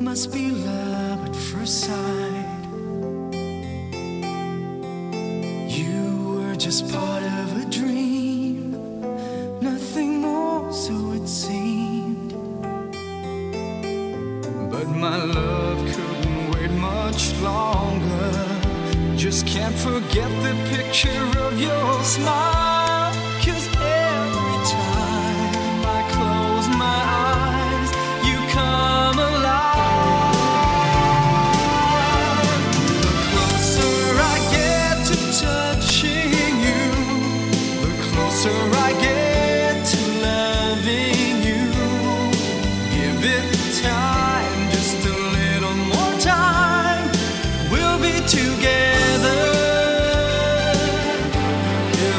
must be love at first sight. You were just part of a dream, nothing more, so it seemed. But my love couldn't wait much longer. Just can't forget the picture of your smile.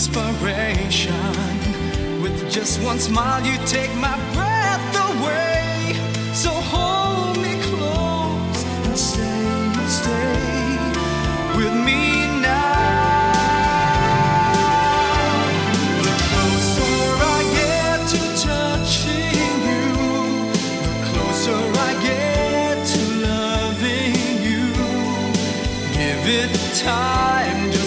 inspiration. With just one smile, you take my breath away. So hold me close and say you'll stay with me now. time to